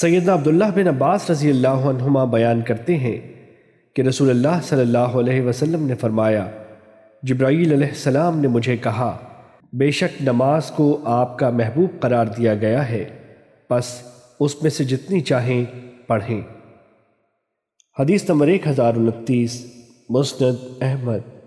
سیدنا عبداللہ بن عباس رضی اللہ عنہما بیان کرتے ہیں کہ رسول اللہ صلی اللہ علیہ وسلم نے فرمایا، جبرائیل علیہ السلام نے مجھے کہا، بے شک نماز کو آپ کا محبوب قرار دیا گیا ہے بس اس میں سے جتنی چاہیں پڑھیں۔ حدیث نمبر ایک ہزار انتیس، مسند احمد۔